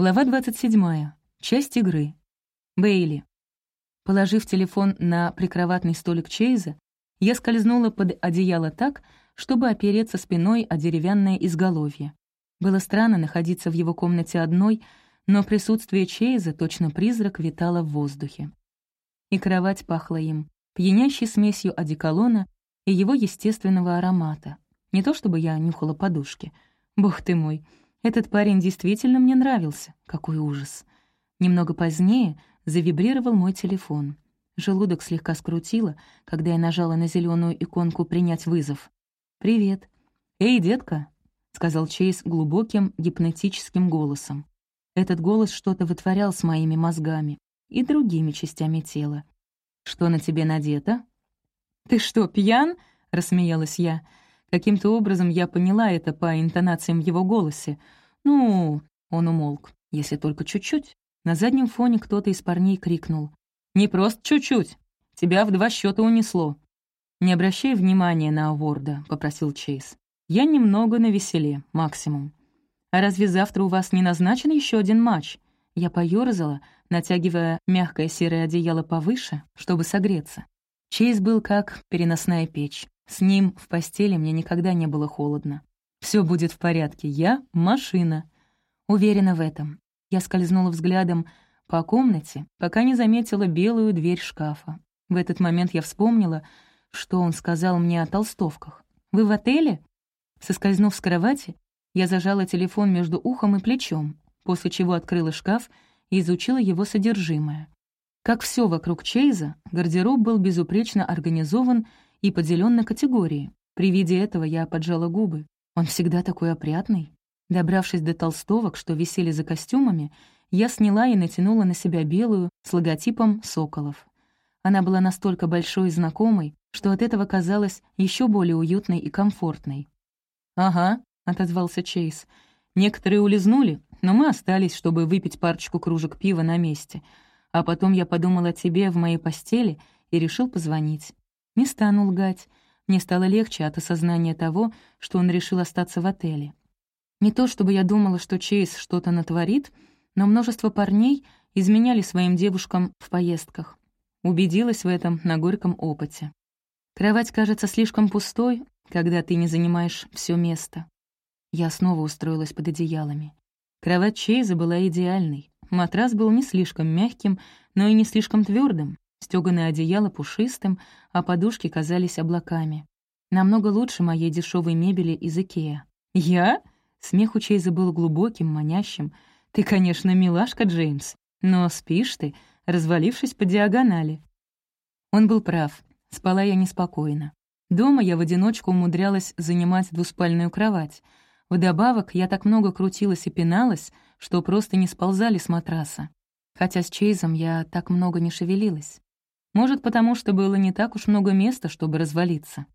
Глава 27. Часть игры. Бейли. Положив телефон на прикроватный столик Чейза, я скользнула под одеяло так, чтобы опереться спиной о деревянное изголовье. Было странно находиться в его комнате одной, но присутствие Чейза, точно призрак, витало в воздухе. И кровать пахла им, пьянящей смесью одеколона и его естественного аромата. Не то чтобы я нюхала подушки. Бог ты мой, этот парень действительно мне нравился. Какой ужас. Немного позднее завибрировал мой телефон. Желудок слегка скрутило, когда я нажала на зеленую иконку «Принять вызов». «Привет». «Эй, детка», — сказал Чейз глубоким гипнотическим голосом. Этот голос что-то вытворял с моими мозгами и другими частями тела. «Что на тебе надето?» «Ты что, пьян?» — рассмеялась я. Каким-то образом я поняла это по интонациям в его голосе. «Ну...» — он умолк. «Если только чуть-чуть». На заднем фоне кто-то из парней крикнул. «Не просто чуть-чуть. Тебя в два счета унесло». «Не обращай внимания на Аворда», — попросил Чейз. «Я немного навеселе, максимум». «А разве завтра у вас не назначен еще один матч?» Я поёрзала, натягивая мягкое серое одеяло повыше, чтобы согреться. Чейз был как переносная печь. С ним в постели мне никогда не было холодно. Все будет в порядке, я — машина. Уверена в этом. Я скользнула взглядом по комнате, пока не заметила белую дверь шкафа. В этот момент я вспомнила, что он сказал мне о толстовках. «Вы в отеле?» Соскользнув с кровати, я зажала телефон между ухом и плечом, после чего открыла шкаф и изучила его содержимое. Как все вокруг Чейза, гардероб был безупречно организован и поделен на категории. При виде этого я поджала губы. Он всегда такой опрятный. Добравшись до толстовок, что висели за костюмами, я сняла и натянула на себя белую с логотипом «Соколов». Она была настолько большой и знакомой, что от этого казалась еще более уютной и комфортной. «Ага», — отозвался Чейз. «Некоторые улизнули, но мы остались, чтобы выпить парочку кружек пива на месте. А потом я подумал о тебе в моей постели и решил позвонить. Не стану лгать. Мне стало легче от осознания того, что он решил остаться в отеле. Не то чтобы я думала, что Чейз что-то натворит, но множество парней изменяли своим девушкам в поездках. Убедилась в этом на горьком опыте. Кровать кажется слишком пустой, когда ты не занимаешь все место. Я снова устроилась под одеялами. Кровать Чейза была идеальной. Матрас был не слишком мягким, но и не слишком твердым. Стёганое одеяло пушистым, а подушки казались облаками. Намного лучше моей дешевой мебели из Икеа. «Я?» Смех у Чейза был глубоким, манящим. «Ты, конечно, милашка, Джеймс, но спишь ты, развалившись по диагонали». Он был прав. Спала я неспокойно. Дома я в одиночку умудрялась занимать двуспальную кровать. Вдобавок, я так много крутилась и пиналась, что просто не сползали с матраса. Хотя с Чейзом я так много не шевелилась. Может, потому что было не так уж много места, чтобы развалиться.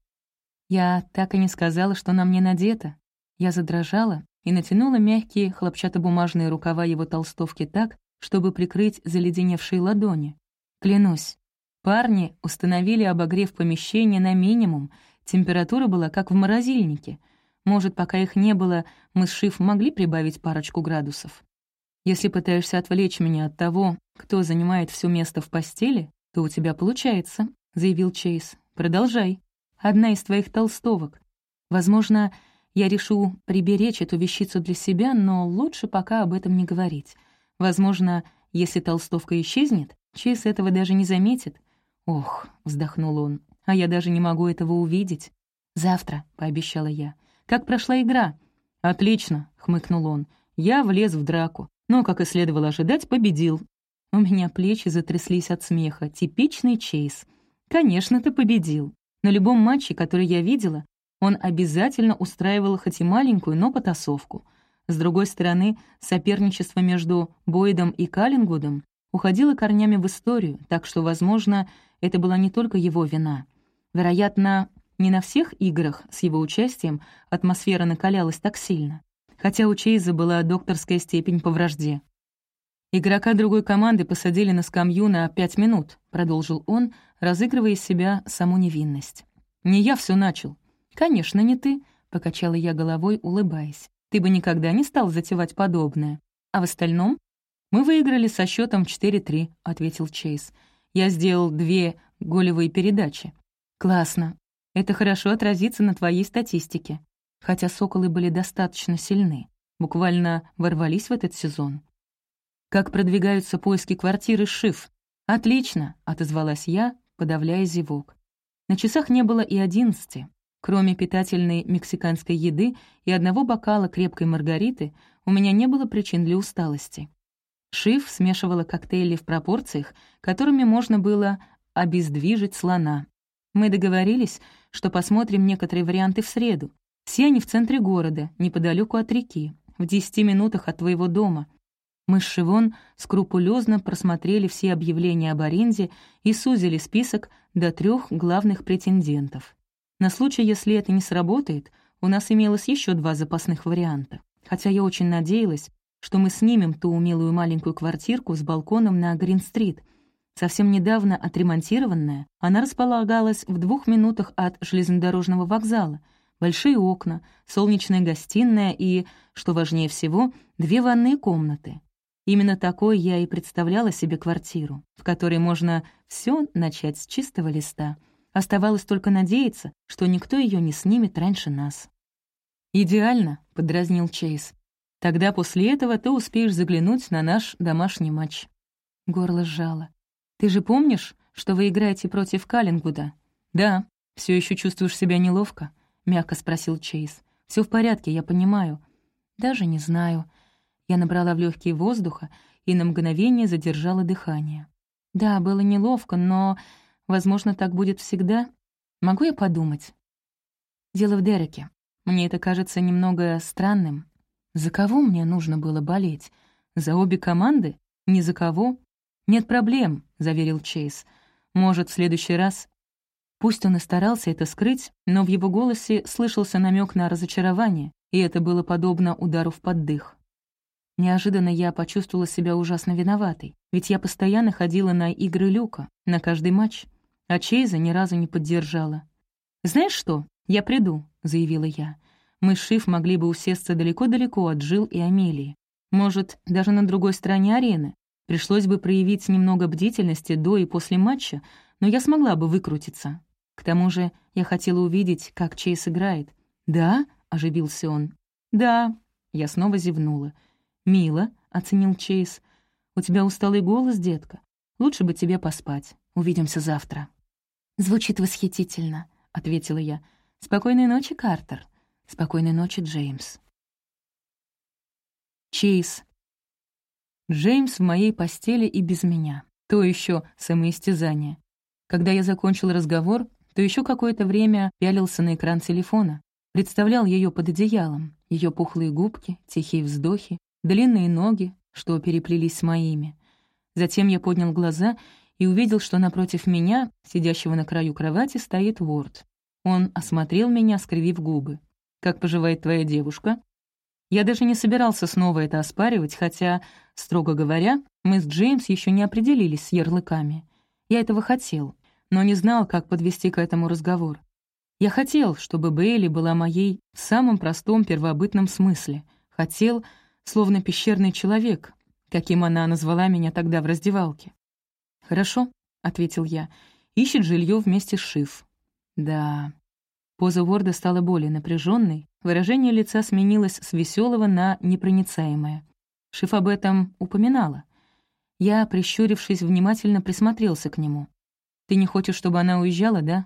Я так и не сказала, что на мне надето. Я задрожала и натянула мягкие хлопчатобумажные рукава его толстовки так, чтобы прикрыть заледеневшие ладони. Клянусь, парни установили обогрев помещения на минимум, температура была как в морозильнике. Может, пока их не было, мы с Шиф могли прибавить парочку градусов. Если пытаешься отвлечь меня от того, кто занимает все место в постели, то у тебя получается», — заявил Чейз. «Продолжай. Одна из твоих толстовок. Возможно, я решу приберечь эту вещицу для себя, но лучше пока об этом не говорить. Возможно, если толстовка исчезнет, Чейз этого даже не заметит. «Ох», — вздохнул он, — «а я даже не могу этого увидеть». «Завтра», — пообещала я. «Как прошла игра?» «Отлично», — хмыкнул он. «Я влез в драку, но, как и следовало ожидать, победил. У меня плечи затряслись от смеха. Типичный Чейз. Конечно, ты победил. На любом матче, который я видела, он обязательно устраивал хоть и маленькую, но потасовку. С другой стороны, соперничество между Бойдом и Каллингвудом уходило корнями в историю, так что, возможно, это была не только его вина. Вероятно, не на всех играх с его участием атмосфера накалялась так сильно, хотя у Чейза была докторская степень по вражде. «Игрока другой команды посадили на скамью на пять минут», — продолжил он, разыгрывая из себя саму невинность. «Не я все начал». «Конечно, не ты», — покачала я головой, улыбаясь. «Ты бы никогда не стал затевать подобное». А в остальном? «Мы выиграли со счетом 4-3», — ответил Чейз. «Я сделал две голевые передачи». «Классно. Это хорошо отразится на твоей статистике». Хотя «Соколы» были достаточно сильны, буквально ворвались в этот сезон. «Как продвигаются поиски квартиры Шиф?» «Отлично», — отозвалась я, подавляя зевок. На часах не было и одиннадцати. Кроме питательной мексиканской еды и одного бокала крепкой маргариты, у меня не было причин для усталости. Шиф смешивала коктейли в пропорциях, которыми можно было обездвижить слона. Мы договорились, что посмотрим некоторые варианты в среду. Все они в центре города, неподалеку от реки, в десяти минутах от твоего дома. Мы с Шивон скрупулезно просмотрели все объявления об аренде и сузили список до трех главных претендентов. На случай, если это не сработает, у нас имелось еще два запасных варианта. Хотя я очень надеялась, что мы снимем ту умелую маленькую квартирку с балконом на Грин-стрит. Совсем недавно отремонтированная, она располагалась в двух минутах от железнодорожного вокзала. Большие окна, солнечная гостиная и, что важнее всего, две ванные комнаты. Именно такой я и представляла себе квартиру, в которой можно все начать с чистого листа. Оставалось только надеяться, что никто ее не снимет раньше нас. «Идеально», — подразнил Чейз. Тогда после этого ты успеешь заглянуть на наш домашний матч». Горло сжало. «Ты же помнишь, что вы играете против Каллингвуда?» «Да. Все еще чувствуешь себя неловко?» — мягко спросил Чейз. Все в порядке, я понимаю». «Даже не знаю». Я набрала в легкие воздуха и на мгновение задержала дыхание. «Да, было неловко, но, возможно, так будет всегда. Могу я подумать?» «Дело в Дереке. Мне это кажется немного странным. За кого мне нужно было болеть? За обе команды? Ни за кого? «Нет проблем», — заверил Чейз. «Может, в следующий раз...» Пусть он и старался это скрыть, но в его голосе слышался намек на разочарование, и это было подобно удару в поддых. Неожиданно я почувствовала себя ужасно виноватой, ведь я постоянно ходила на игры Люка, на каждый матч, а Чейза ни разу не поддержала. «Знаешь что? Я приду», — заявила я. Мы с Шиф могли бы усесться далеко-далеко от Жил и Амелии. Может, даже на другой стороне арены. Пришлось бы проявить немного бдительности до и после матча, но я смогла бы выкрутиться. К тому же я хотела увидеть, как Чейз играет. «Да?» — оживился он. «Да». Я снова зевнула. «Мило», — оценил Чейз. «У тебя усталый голос, детка. Лучше бы тебе поспать. Увидимся завтра». «Звучит восхитительно», — ответила я. «Спокойной ночи, Картер». Спокойной ночи, Джеймс. Чейз. Джеймс в моей постели и без меня. То еще самоистязание. Когда я закончил разговор, то еще какое-то время пялился на экран телефона. Представлял ее под одеялом, ее пухлые губки, тихие вздохи, длинные ноги, что переплелись с моими. Затем я поднял глаза и увидел, что напротив меня, сидящего на краю кровати, стоит Ворд. Он осмотрел меня, скривив губы. Как поживает твоя девушка?» Я даже не собирался снова это оспаривать, хотя, строго говоря, мы с Джеймс еще не определились с ярлыками. Я этого хотел, но не знал, как подвести к этому разговор. Я хотел, чтобы Бейли была моей в самом простом первобытном смысле. Хотел, словно пещерный человек, каким она назвала меня тогда в раздевалке. «Хорошо», — ответил я, — «ищет жилье вместе с Шиф». «Да, Поза Ворда стала более напряженной, выражение лица сменилось с веселого на непроницаемое. Шиф об этом упоминала. Я, прищурившись, внимательно присмотрелся к нему. «Ты не хочешь, чтобы она уезжала, да?»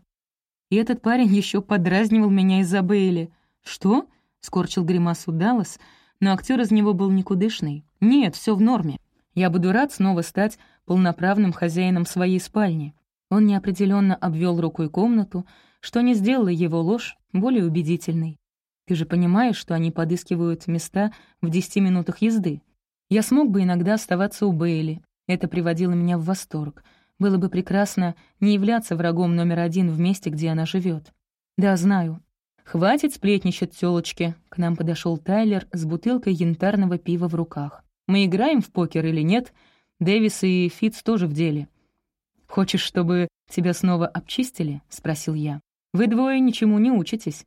И этот парень еще подразнивал меня из-за Бейли. «Что?» — скорчил гримасу Даллас, но актер из него был никудышный. «Нет, все в норме. Я буду рад снова стать полноправным хозяином своей спальни». Он неопределенно обвел рукой комнату, что не сделало его ложь более убедительной. Ты же понимаешь, что они подыскивают места в десяти минутах езды. Я смог бы иногда оставаться у Бейли. Это приводило меня в восторг. Было бы прекрасно не являться врагом номер один в месте, где она живет. Да, знаю. Хватит сплетничать, тёлочки. К нам подошел Тайлер с бутылкой янтарного пива в руках. Мы играем в покер или нет? Дэвис и Фитц тоже в деле. «Хочешь, чтобы тебя снова обчистили?» — спросил я. Вы двое ничему не учитесь.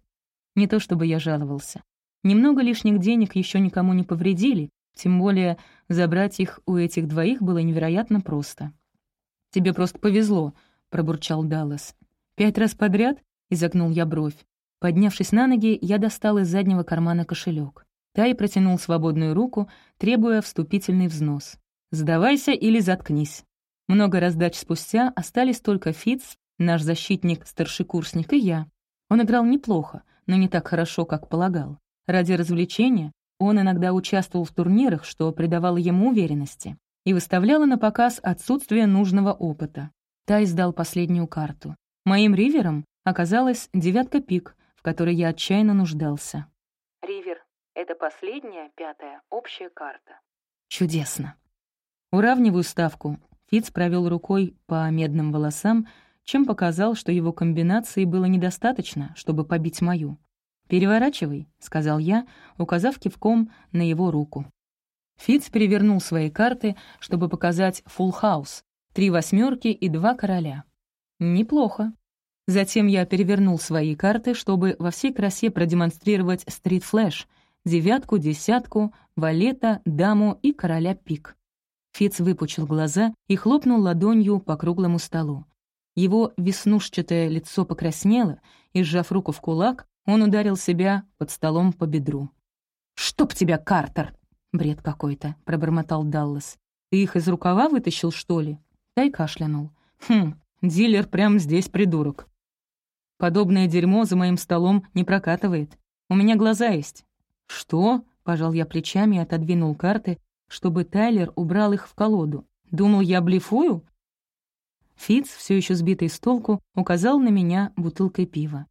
Не то чтобы я жаловался. Немного лишних денег еще никому не повредили, Тем более забрать их у этих двоих было невероятно просто. «Тебе просто повезло», — пробурчал Даллас. «Пять раз подряд?» — изогнул я бровь. Поднявшись на ноги, я достал из заднего кармана кошелек. Тай протянул свободную руку, требуя вступительный взнос. «Сдавайся или заткнись». Много раздач спустя остались только Фиц, наш защитник-старшекурсник, и я. Он играл неплохо, но не так хорошо, как полагал. Ради развлечения он иногда участвовал в турнирах, что придавало ему уверенности, и выставляло на показ отсутствие нужного опыта. Тай сдал последнюю карту. Моим ривером оказалась девятка пик, в которой я отчаянно нуждался. Ривер — это последняя, пятая, общая карта. Чудесно. Уравниваю ставку. Фиц провел рукой по медным волосам, чем показал, что его комбинации было недостаточно, чтобы побить мою. «Переворачивай», — сказал я, указав кивком на его руку. Фиц перевернул свои карты, чтобы показать фулл хаус, три восьмерки и два короля. Неплохо. Затем я перевернул свои карты, чтобы во всей красе продемонстрировать стрит-флэш, девятку, десятку, валета, даму и короля пик. Фиц выпучил глаза и хлопнул ладонью по круглому столу. Его веснушчатое лицо покраснело, и, сжав руку в кулак, он ударил себя под столом по бедру. «Чтоб тебя, Картер!» «Бред какой-то», — пробормотал Даллас. «Ты их из рукава вытащил, что ли?» Тай кашлянул. «Хм, дилер прямо здесь придурок. Подобное дерьмо за моим столом не прокатывает. У меня глаза есть». «Что?» — пожал я плечами и отодвинул карты, чтобы Тайлер убрал их в колоду. «Думал, я блефую?» Фиц, все еще сбитый с толку, указал на меня бутылкой пива.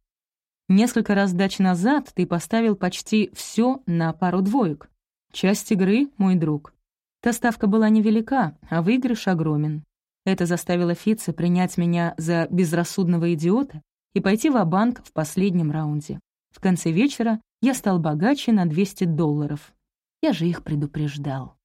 «Несколько раз дач назад ты поставил почти все на пару двоек. Часть игры, мой друг. Та ставка была невелика, а выигрыш огромен. Это заставило Фица принять меня за безрассудного идиота и пойти в банк в последнем раунде. В конце вечера я стал богаче на 200 долларов. Я же их предупреждал.